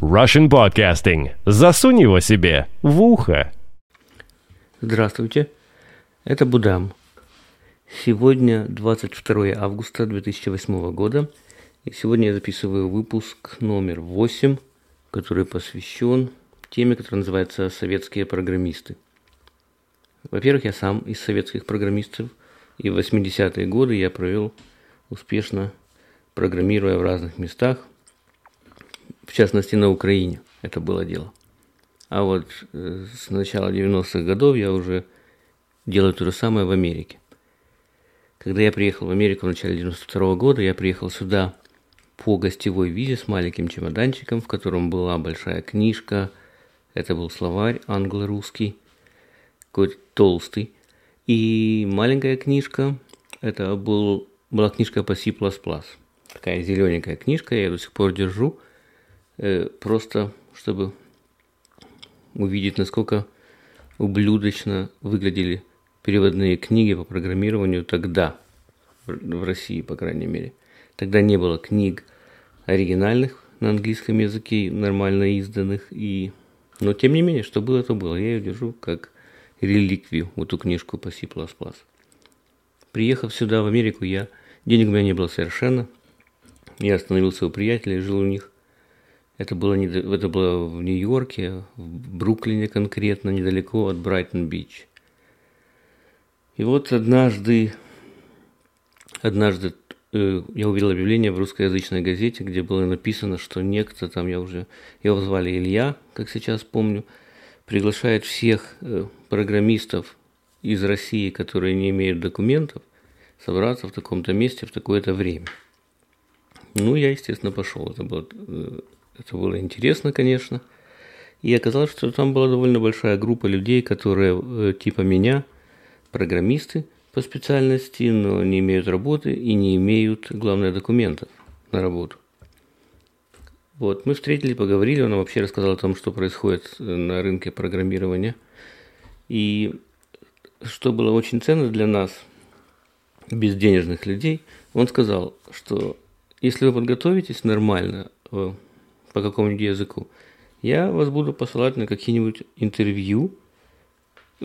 Russian Podcasting. Засунь его себе в ухо. Здравствуйте, это Будам. Сегодня 22 августа 2008 года, и сегодня я записываю выпуск номер 8, который посвящен теме, которая называется «Советские программисты». Во-первых, я сам из советских программистов, и в 80-е годы я провел успешно, программируя в разных местах, в частности на Украине это было дело. А вот э, с начала 90-х годов я уже делаю то же самое в Америке. Когда я приехал в Америку в начале 92 -го года, я приехал сюда по гостевой визе с маленьким чемоданчиком, в котором была большая книжка. Это был словарь англо-русский, какой-то толстый. И маленькая книжка, это был, была книжка по C++. Такая зелененькая книжка, я ее до сих пор держу – просто чтобы увидеть, насколько ублюдочно выглядели переводные книги по программированию тогда, в России, по крайней мере. Тогда не было книг оригинальных на английском языке, нормально изданных, и... но тем не менее, что было, то было. Я ее держу как реликвию, эту книжку по C++. Приехав сюда, в Америку, я... Денег у меня не было совершенно. Я остановился у приятелей, жил у них. Это было, не, это было в Нью-Йорке, в Бруклине конкретно, недалеко от Брайтон-Бич. И вот однажды, однажды э, я увидел объявление в русскоязычной газете, где было написано, что некто там, я уже, его звали Илья, как сейчас помню, приглашает всех э, программистов из России, которые не имеют документов, собраться в таком-то месте в такое-то время. Ну, я, естественно, пошел. Это было э, это было интересно, конечно. И оказалось, что там была довольно большая группа людей, которые э, типа меня, программисты по специальности, но не имеют работы и не имеют, главное, документов на работу. Вот, мы встретили, поговорили, он вообще рассказал о том, что происходит э, на рынке программирования. И что было очень ценно для нас, безденежных людей, он сказал, что если вы подготовитесь нормально, э, по какому-нибудь языку, я вас буду посылать на какие-нибудь интервью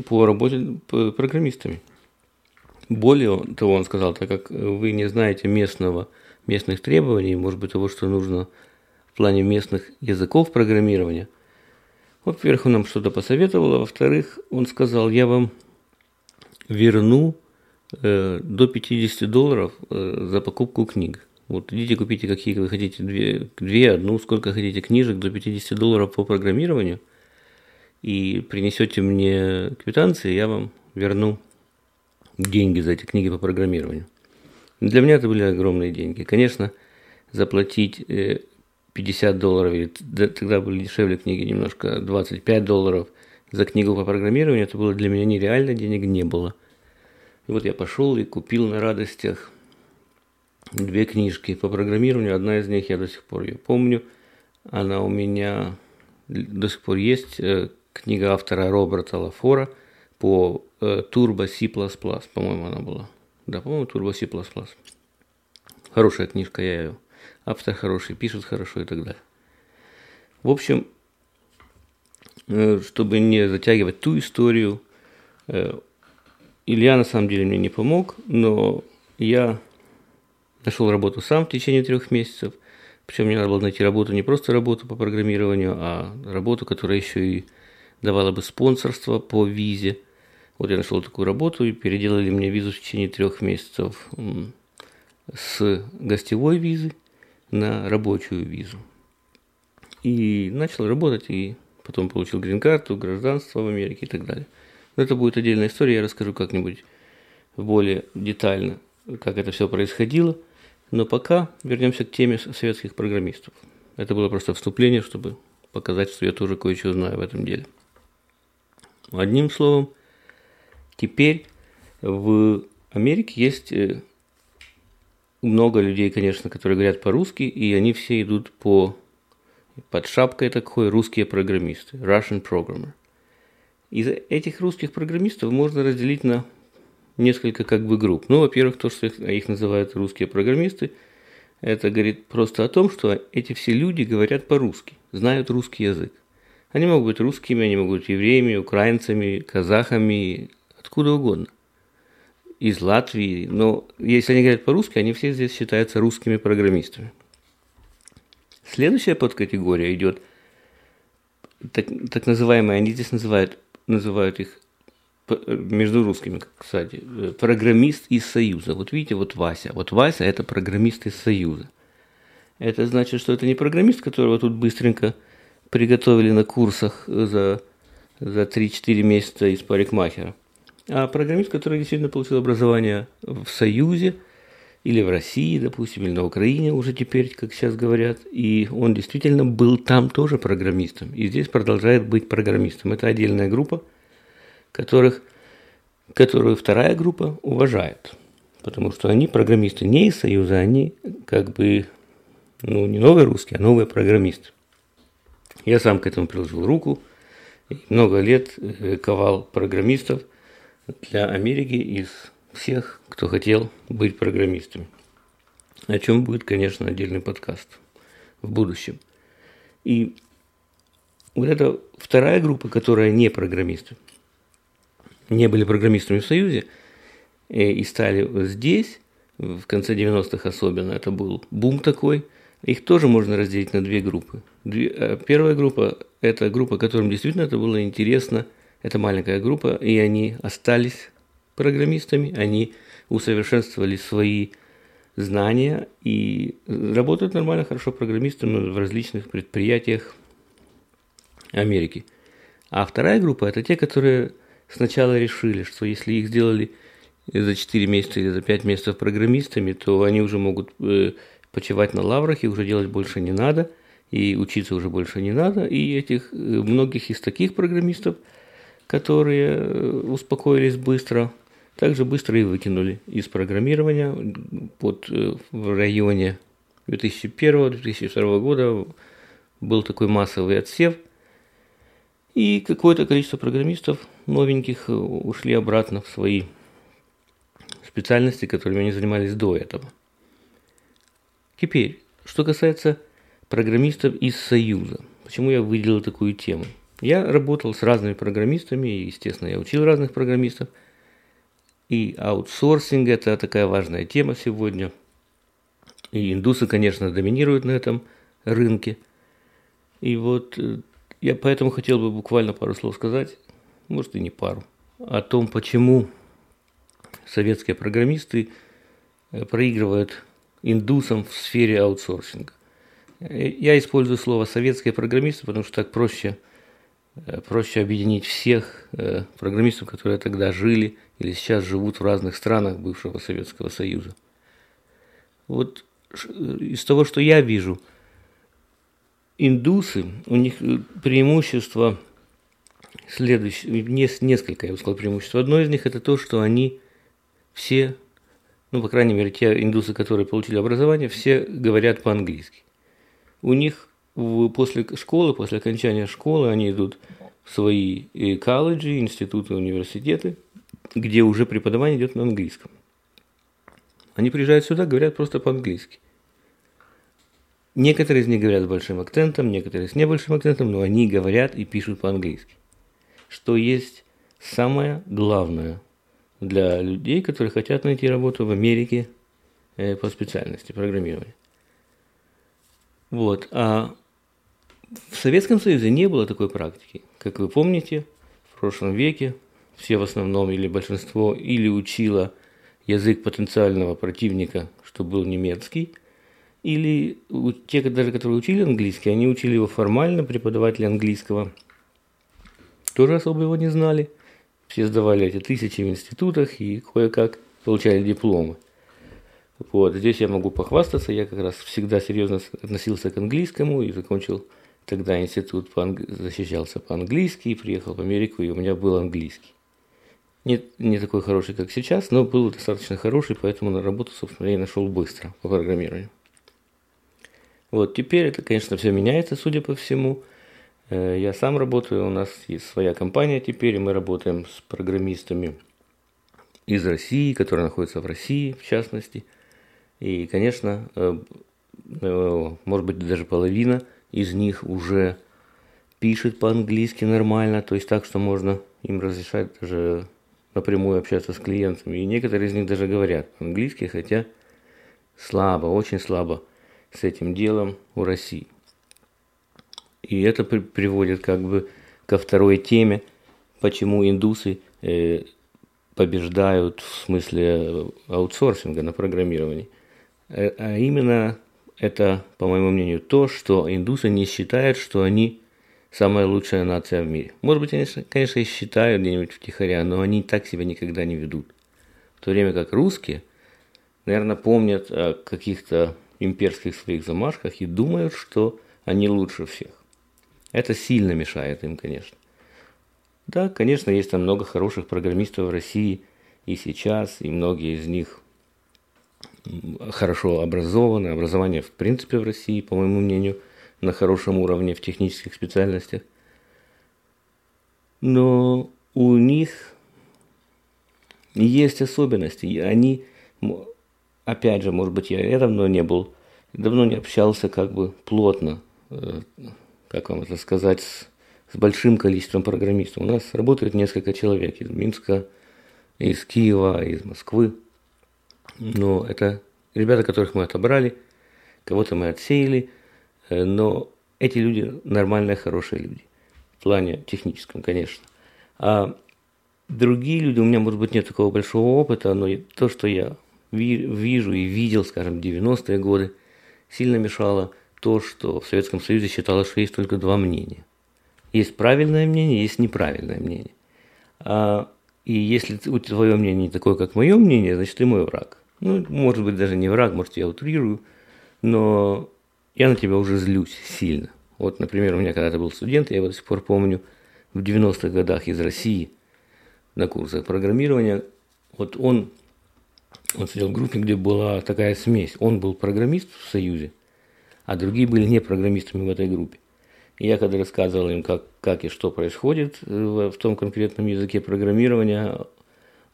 по работе программистами. Более того, он сказал, так как вы не знаете местного, местных требований, может быть, того, что нужно в плане местных языков программирования, во-первых, он нам что-то посоветовал, а во-вторых, он сказал, я вам верну э, до 50 долларов э, за покупку книг. Вот идите купите какие вы хотите, две, две, одну, сколько хотите книжек до 50 долларов по программированию, и принесете мне квитанции, я вам верну деньги за эти книги по программированию. Для меня это были огромные деньги. Конечно, заплатить 50 э, долларов, или тогда были дешевле книги немножко, 25 долларов за книгу по программированию, это было для меня нереально, денег не было. И вот я пошел и купил на радостях две книжки по программированию. Одна из них я до сих пор ее помню. Она у меня до сих пор есть. Э, книга автора Роберта Лафора по э, Turbo C++, по-моему, она была. Да, по-моему, Turbo C++. Хорошая книжка, я ее. Автор хороший, пишет хорошо и так далее. В общем, э, чтобы не затягивать ту историю, Илья на самом деле мне не помог, но я Нашел работу сам в течение трех месяцев. Причем мне надо было найти работу, не просто работу по программированию, а работу, которая еще и давала бы спонсорство по визе. Вот я нашел такую работу и переделали мне визу в течение трех месяцев с гостевой визы на рабочую визу. И начал работать, и потом получил грин-карту, гражданство в Америке и так далее. Но это будет отдельная история, я расскажу как-нибудь более детально, как это все происходило – но пока вернемся к теме советских программистов. Это было просто вступление, чтобы показать, что я тоже кое-что знаю в этом деле. Одним словом, теперь в Америке есть э, много людей, конечно, которые говорят по-русски, и они все идут по под шапкой такой русские программисты, Russian programmer. Из этих русских программистов можно разделить на несколько как бы групп. Ну, во-первых, то, что их, их называют русские программисты, это говорит просто о том, что эти все люди говорят по-русски. знают русский язык. Они могут быть русскими, они могут быть евреями, украинцами, казахами, откуда угодно. Из Латвии. Но если они говорят по-русски, они все здесь считаются русскими программистами. Следующая подкатегория идет так, так называемые, они здесь называют, называют их между русскими, кстати, программист из Союза. Вот видите, вот Вася. Вот Вася – это программист из Союза. Это значит, что это не программист, которого тут быстренько приготовили на курсах за, за 3-4 месяца из парикмахера, а программист, который действительно получил образование в Союзе или в России, допустим, или на Украине уже теперь, как сейчас говорят, и он действительно был там тоже программистом, и здесь продолжает быть программистом. Это отдельная группа, которых, которую вторая группа уважает, потому что они программисты не из Союза, они как бы ну, не новые русские, а новые программисты. Я сам к этому приложил руку. Много лет э, ковал программистов для Америки из всех, кто хотел быть программистами. О чем будет, конечно, отдельный подкаст в будущем. И вот эта вторая группа, которая не программисты, не были программистами в Союзе э, и стали здесь, в конце 90-х особенно, это был бум такой – их тоже можно разделить на две группы. Э, первая группа – это группа, которым действительно это было интересно. Это маленькая группа, и они остались программистами, они усовершенствовали свои знания и работают нормально, хорошо программистами в различных предприятиях Америки. А вторая группа – это те, которые сначала решили, что если их сделали за 4 месяца или за 5 месяцев программистами, то они уже могут э, почивать на лаврах, и уже делать больше не надо, и учиться уже больше не надо. И этих э, многих из таких программистов, которые э, успокоились быстро, также быстро и выкинули из программирования под, э, в районе 2001-2002 года был такой массовый отсев, и какое-то количество программистов новеньких ушли обратно в свои специальности, которыми они занимались до этого. Теперь, что касается программистов из Союза. Почему я выделил такую тему? Я работал с разными программистами, и, естественно, я учил разных программистов. И аутсорсинг – это такая важная тема сегодня. И индусы, конечно, доминируют на этом рынке. И вот э, я поэтому хотел бы буквально пару слов сказать, может и не пару, о том, почему советские программисты э, проигрывают индусам в сфере аутсорсинга. Я использую слово «советские программисты», потому что так проще, э, проще объединить всех э, программистов, которые тогда жили или сейчас живут в разных странах бывшего Советского Союза. Вот из того, что я вижу, индусы, у них преимущество следующее, несколько, я бы сказал, преимуществ. Одно из них это то, что они все ну, по крайней мере, те индусы, которые получили образование, все говорят по-английски. У них после школы, после окончания школы, они идут в свои э, колледжи, институты, университеты, где уже преподавание идет на английском. Они приезжают сюда, говорят просто по-английски. Некоторые из них говорят с большим акцентом, некоторые с небольшим акцентом, но они говорят и пишут по-английски. Что есть самое главное для людей, которые хотят найти работу в Америке э, по специальности программирования. Вот. А в Советском Союзе не было такой практики. Как вы помните, в прошлом веке все в основном или большинство или учило язык потенциального противника, что был немецкий, или те, даже которые учили английский, они учили его формально, преподаватели английского тоже особо его не знали – все сдавали эти тысячи в институтах и кое-как получали дипломы. Вот, здесь я могу похвастаться, я как раз всегда серьезно относился к английскому и закончил тогда институт, по анг... защищался по-английски, и приехал в Америку, и у меня был английский. Не, не такой хороший, как сейчас, но был достаточно хороший, поэтому на работу, собственно, я нашел быстро по программированию. Вот, теперь это, конечно, все меняется, судя по всему – Э, я сам работаю, у нас есть своя компания теперь, и мы работаем с программистами из России, которые находятся в России, в частности. И, конечно, э, э, может быть, даже половина из них уже пишет по-английски нормально, то есть так, что можно им разрешать даже напрямую общаться с клиентами. И некоторые из них даже говорят по-английски, хотя слабо, очень слабо с этим делом у России. И это при- приводит как бы ко второй теме, почему индусы э, побеждают в смысле аутсорсинга на программировании. Э, а именно это, по моему мнению, то, что индусы не считают, что они самая лучшая нация в мире. Может быть, они, конечно, и считают где-нибудь втихаря, но они так себя никогда не ведут. В то время как русские, наверное, помнят о каких-то имперских своих замашках и думают, что они лучше всех. Это сильно мешает им, конечно. Да, конечно, есть там много хороших программистов в России и сейчас, и многие из них хорошо образованы. Образование, в принципе, в России, по моему мнению, на хорошем уровне в технических специальностях. Но у них есть особенности. Они, опять же, может быть, я давно не был, давно не общался как бы плотно, э, как вам это сказать, с, с большим количеством программистов. У нас работает несколько человек из Минска, из Киева, из Москвы. Но это ребята, которых мы отобрали, кого-то мы отсеяли, э, но эти люди нормальные, хорошие люди. В плане техническом, конечно. А другие люди, у меня, может быть, нет такого большого опыта, но то, что я вижу и видел, скажем, 90-е годы, сильно мешало то, что в Советском Союзе считалось, что есть только два мнения. Есть правильное мнение, есть неправильное мнение. А, и если твое мнение не такое, как мое мнение, значит, ты мой враг. Ну, может быть, даже не враг, может, я утрирую, но я на тебя уже злюсь сильно. Вот, например, у меня когда-то был студент, я его до сих пор помню, в 90-х годах из России на курсах программирования. Вот он, он сидел в группе, где была такая смесь. Он был программист в Союзе, а другие были не программистами в этой группе. И я когда рассказывал им, как, как и что происходит в, в том конкретном языке программирования,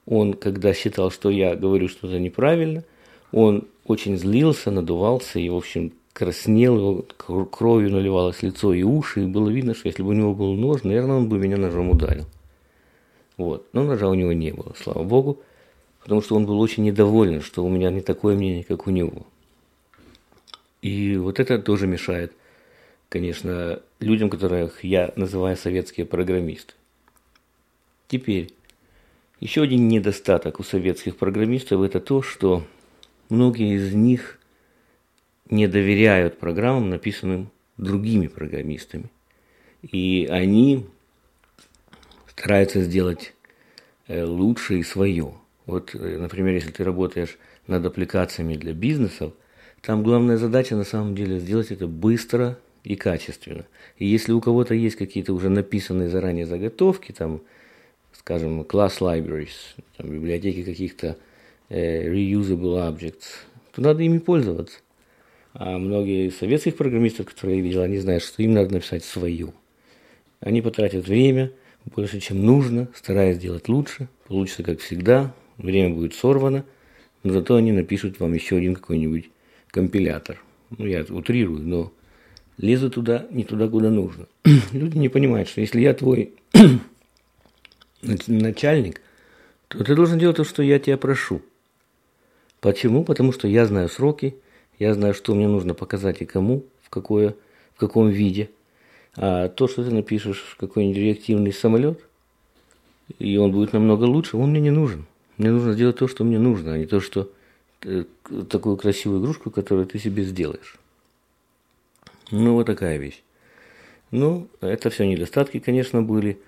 он, когда считал, что я говорю что-то неправильно, он очень злился, надувался и, в общем, краснел, его кровью наливалось лицо и уши, и было видно, что если бы у него был нож, наверное, он бы меня ножом ударил. Вот. Но ножа у него не было, слава богу, потому что он был очень недоволен, что у меня не такое мнение, как у него. И вот это тоже мешает, конечно, людям, которых я называю советские программисты. Теперь, еще один недостаток у советских программистов – это то, что многие из них не доверяют программам, написанным другими программистами. И они стараются сделать э, лучше и свое. Вот, э, например, если ты работаешь над аппликациями для бизнесов, там главная задача на самом деле сделать это быстро и качественно. И если у кого-то есть какие-то уже написанные заранее заготовки, там, скажем, class libraries, там, библиотеки каких-то э, reusable objects, то надо ими пользоваться. А многие советских программистов, которые я видел, они знают, что им надо написать свою. Они потратят время больше, чем нужно, стараясь сделать лучше. Получится, как всегда, время будет сорвано, но зато они напишут вам еще один какой-нибудь компилятор. Ну, я утрирую, но лезут туда, не туда, куда нужно. Люди не понимают, что если я твой начальник, то ты должен делать то, что я тебя прошу. Почему? Потому что я знаю сроки, я знаю, что мне нужно показать и кому, в, какое, в каком виде. А то, что ты напишешь какой-нибудь реактивный самолет, и он будет намного лучше, он мне не нужен. Мне нужно сделать то, что мне нужно, а не то, что э, такую красивую игрушку, которую ты себе сделаешь. Ну, вот такая вещь. Ну, это все недостатки, конечно, были.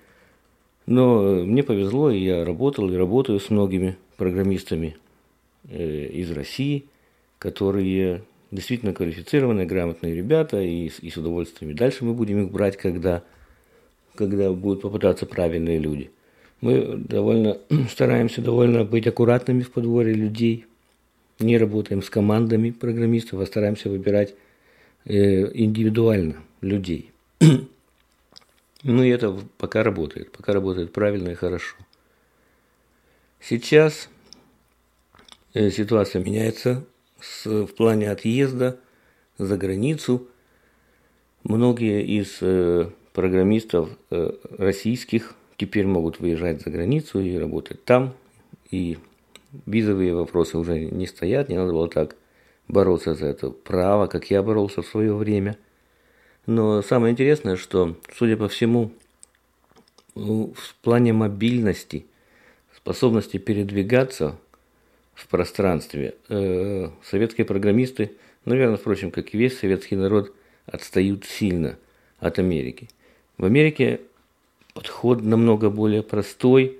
Но мне повезло, и я работал и работаю с многими программистами э, из России – которые действительно квалифицированные, грамотные ребята, и, и с удовольствием. И дальше мы будем их брать, когда, когда будут попытаться правильные люди. Мы довольно стараемся довольно быть аккуратными в подборе людей, не работаем с командами программистов, а стараемся выбирать э, индивидуально людей. ну и это пока работает, пока работает правильно и хорошо. Сейчас э, ситуация меняется с, в плане отъезда за границу. Многие из э, программистов э, российских теперь могут выезжать за границу и работать там, и визовые вопросы уже не стоят, не надо было так бороться за это право, как я боролся в свое время. Но самое интересное, что, судя по всему, в плане мобильности, способности передвигаться в пространстве, э, советские программисты, наверное, впрочем, как и весь советский народ, отстают сильно от Америки. В Америке подход намного более простой,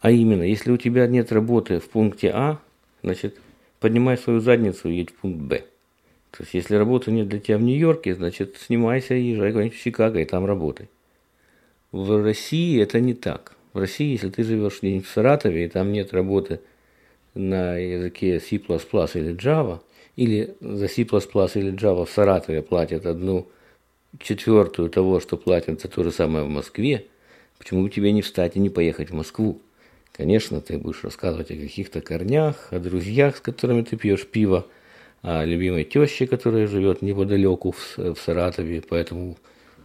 а именно, если у тебя нет работы в пункте А, значит, поднимай свою задницу и едь в пункт Б. То есть, если работы нет для тебя в Нью-Йорке, значит, снимайся и езжай куда-нибудь в Чикаго и там работай. В России это не так. В России, если ты живешь где-нибудь в Саратове, и там нет работы на языке C++ или Java, или за C++ или Java в Саратове платят одну четвертую того, что платят то же самое в Москве, почему бы тебе не встать и не поехать в Москву? Конечно, ты будешь рассказывать о каких-то корнях, о друзьях, с которыми ты пьешь пиво, о любимой теще, которая живет неподалеку в, в Саратове, поэтому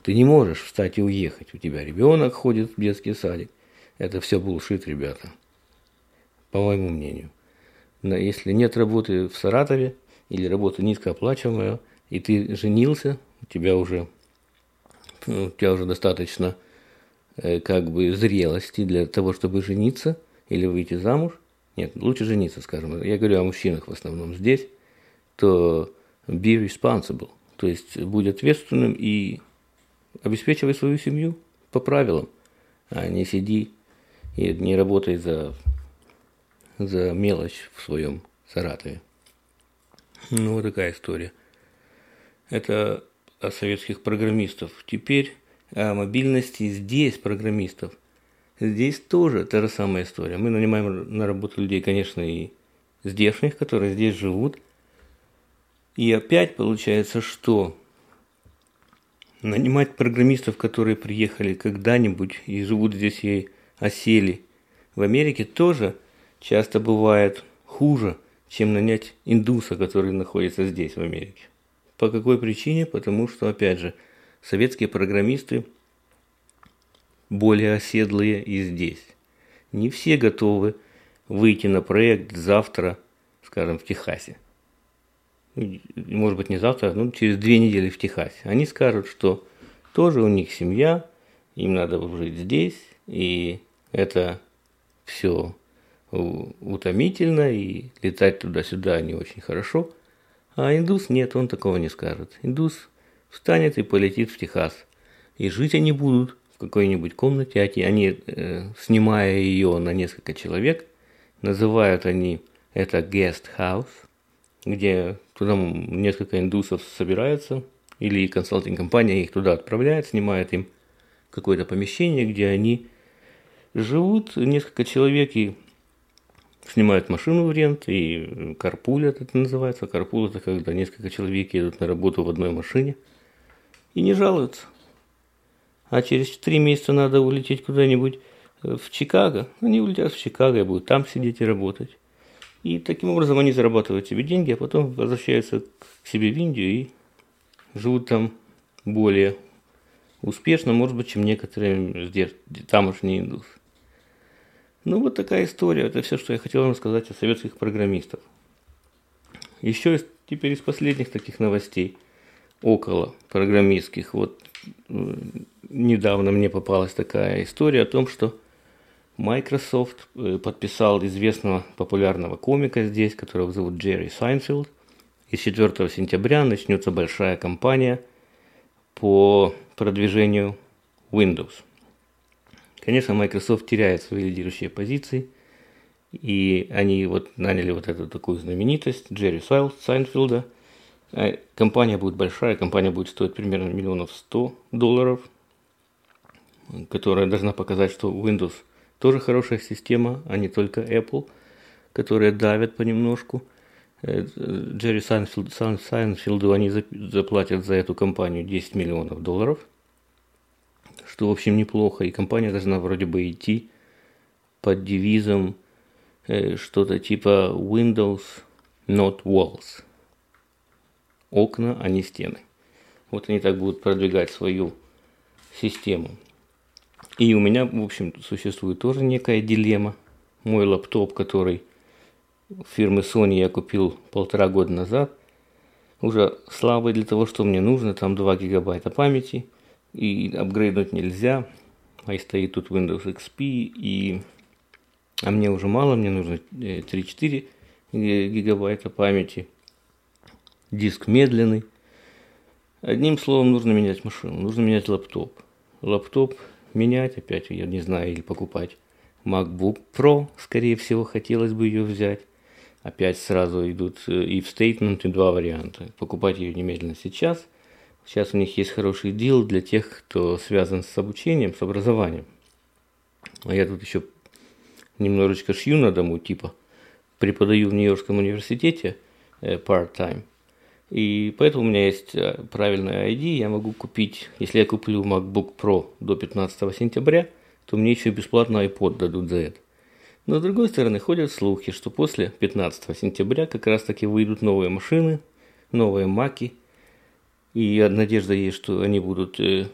ты не можешь встать и уехать. У тебя ребенок ходит в детский садик. Это все булшит, ребята. По моему мнению. Но если нет работы в Саратове или работа низкооплачиваемая, и ты женился, у тебя уже, ну, у тебя уже достаточно э, как бы зрелости для того, чтобы жениться или выйти замуж. Нет, лучше жениться, скажем. Я говорю о мужчинах в основном здесь. То be responsible. То есть будь ответственным и обеспечивай свою семью по правилам, а не сиди и не работай за, за мелочь в своем Саратове. Ну, вот такая история. Это советских программистов. Теперь о мобильности здесь программистов. Здесь тоже та же самая история. Мы нанимаем на работу людей, конечно, и здешних, которые здесь живут. И опять получается, что нанимать программистов, которые приехали когда-нибудь и живут здесь и осели в Америке, тоже часто бывает хуже, чем нанять индуса, который находится здесь, в Америке. По какой причине? Потому что, опять же, советские программисты более оседлые и здесь. Не все готовы выйти на проект завтра, скажем, в Техасе. Может быть, не завтра, но через две недели в Техасе. Они скажут, что тоже у них семья, им надо жить здесь, и это все утомительно, и летать туда-сюда не очень хорошо – а индус нет, он такого не скажет. Индус встанет и полетит в Техас. И жить они будут в какой-нибудь комнате, они, э, снимая ее на несколько человек, называют они это guest house, где туда несколько индусов собираются, или консалтинг-компания их туда отправляет, снимает им какое-то помещение, где они живут, несколько человек, и снимают машину в рент, и карпуль это называется. Карпул это когда несколько человек едут на работу в одной машине и не жалуются. А через три месяца надо улететь куда-нибудь э, в Чикаго. Они улетят в Чикаго и будут там сидеть и работать. И таким образом они зарабатывают себе деньги, а потом возвращаются к себе в Индию и живут там более успешно, может быть, чем некоторые тамошние индусы. Ну, вот такая история. Это все, что я хотел вам сказать о советских программистах. Еще из, теперь из последних таких новостей около программистских. Вот недавно мне попалась такая история о том, что Microsoft э, подписал известного популярного комика здесь, которого зовут Джерри Сайнфилд. И 4 сентября начнется большая кампания по продвижению Windows – Конечно, Microsoft теряет свои лидирующие позиции, и они вот наняли вот эту такую знаменитость Джерри Сайнфилда. А компания будет большая, компания будет стоить примерно миллионов сто долларов, которая должна показать, что Windows тоже хорошая система, а не только Apple, которые давят понемножку. Э, Джерри Сайнфилд, Сайнфилду они заплатят за эту компанию 10 миллионов долларов – что, в общем, неплохо. И компания должна вроде бы идти под девизом э, что-то типа Windows, not walls. Окна, а не стены. Вот они так будут продвигать свою систему. И у меня, в общем, существует тоже некая дилемма. Мой лаптоп, который фирмы Sony я купил полтора года назад, уже слабый для того, что мне нужно, там 2 гигабайта памяти, и апгрейднуть нельзя, а и стоит тут Windows XP, и... а мне уже мало, мне нужно 3-4 э, гигабайта памяти, диск медленный. Одним словом, нужно менять машину, нужно менять лаптоп. Лаптоп менять опять, я не знаю, или покупать. MacBook Pro, скорее всего, хотелось бы ее взять. Опять сразу идут э, и в стейтменты два варианта. Покупать ее немедленно сейчас. Сейчас у них есть хороший дел для тех, кто связан с обучением, с образованием. А я тут еще немножечко шью на дому, типа преподаю в Нью-Йоркском университете э, part-time. И поэтому у меня есть э, правильная ID, я могу купить, если я куплю MacBook Pro до 15 сентября, то мне еще бесплатно iPod дадут за это. Но с другой стороны, ходят слухи, что после 15 сентября как раз таки выйдут новые машины, новые маки. И надежда есть, что они будут э,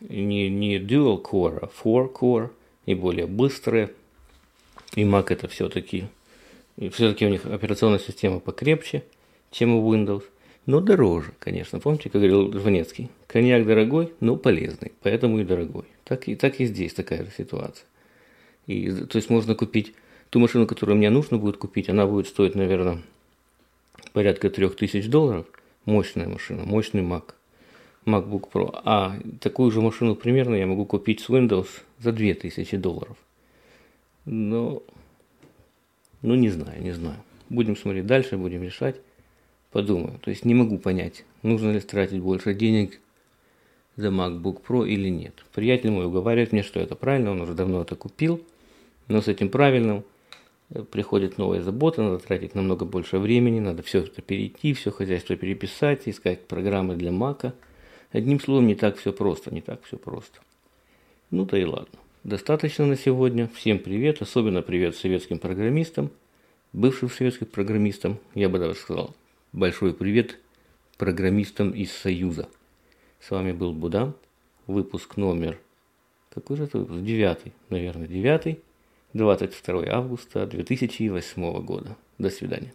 не, не dual core, а four core и более быстрые. И Mac это все-таки, все-таки у них операционная система покрепче, чем у Windows – но дороже, конечно. Помните, как говорил Жванецкий? Коньяк дорогой, но полезный, поэтому и дорогой. Так и, так и здесь такая же ситуация. И, то есть можно купить ту машину, которую мне нужно будет купить, она будет стоить, наверное, порядка 3000 долларов. Мощная машина, мощный Mac, MacBook Pro. А такую же машину примерно я могу купить с Windows за 2000 долларов. Но, ну не знаю, не знаю. Будем смотреть дальше, будем решать подумаю. То есть не могу понять, нужно ли тратить больше денег за MacBook Pro или нет. Приятель мой уговаривает мне, что это правильно, он уже давно это купил, но с этим правильным приходит новая забота, надо тратить намного больше времени, надо все это перейти, все хозяйство переписать, искать программы для Мака. Одним словом, не так все просто, не так все просто. Ну да и ладно. Достаточно на сегодня. Всем привет, особенно привет советским программистам, бывшим советским программистам, я бы даже сказал, Большой привет программистам из Союза. С вами был Будам. Выпуск номер... Какой же это? Девятый, наверное, девятый. 22 августа 2008 года. До свидания.